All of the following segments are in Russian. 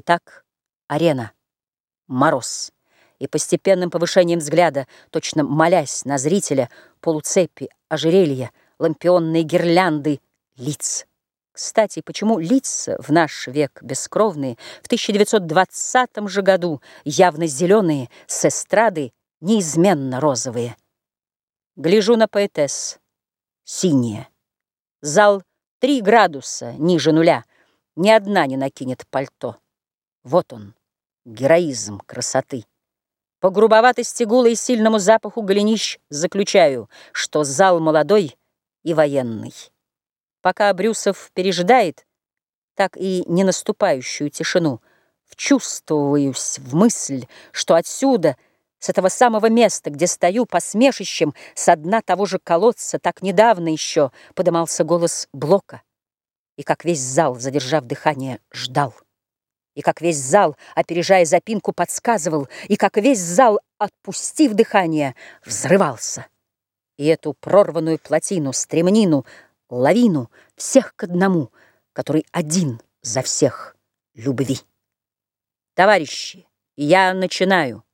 Итак, арена, мороз. И постепенным повышением взгляда, точно молясь на зрителя, полуцепи, ожерелья, лампионные гирлянды лиц. Кстати, почему лица в наш век бескровные, в 1920 же году явно зеленые, с эстрады неизменно розовые? Гляжу на поэтесс, синие. Зал три градуса ниже нуля, ни одна не накинет пальто. Вот он, героизм красоты. По грубоватости гула и сильному запаху голенищ заключаю, что зал молодой и военный. Пока Брюсов пережидает, так и не наступающую тишину, вчувствуюсь в мысль, что отсюда, с этого самого места, где стою посмешищем, со дна того же колодца, так недавно еще подымался голос Блока, и как весь зал, задержав дыхание, ждал. И как весь зал, опережая запинку, подсказывал, И как весь зал, отпустив дыхание, взрывался. И эту прорванную плотину, стремнину, лавину всех к одному, который один за всех любви. Товарищи, я начинаю.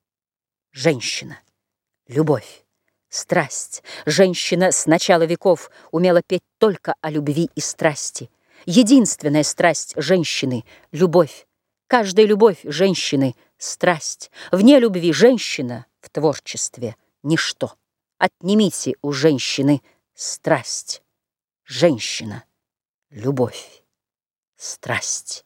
Женщина, любовь, страсть. Женщина с начала веков умела петь только о любви и страсти. Единственная страсть женщины — любовь. Каждая любовь женщины — страсть. Вне любви женщина в творчестве — ничто. Отнимите у женщины страсть. Женщина, любовь, страсть.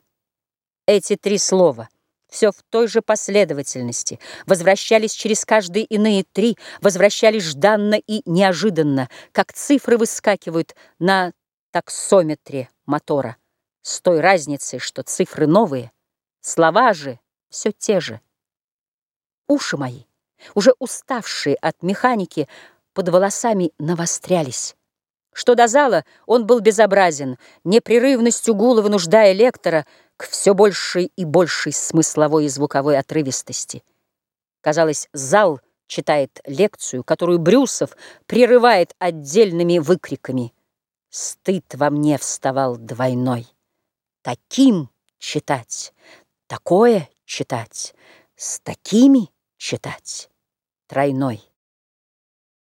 Эти три слова — все в той же последовательности, возвращались через каждые иные три, возвращались жданно и неожиданно, как цифры выскакивают на таксометре мотора, с той разницей, что цифры новые, слова же все те же. Уши мои, уже уставшие от механики, под волосами навострялись. Что до зала, он был безобразен, непрерывностью гула вынуждая лектора к все большей и большей смысловой и звуковой отрывистости. Казалось, зал читает лекцию, которую Брюсов прерывает отдельными выкриками. Стыд во мне вставал двойной. Таким читать, такое читать, с такими читать тройной.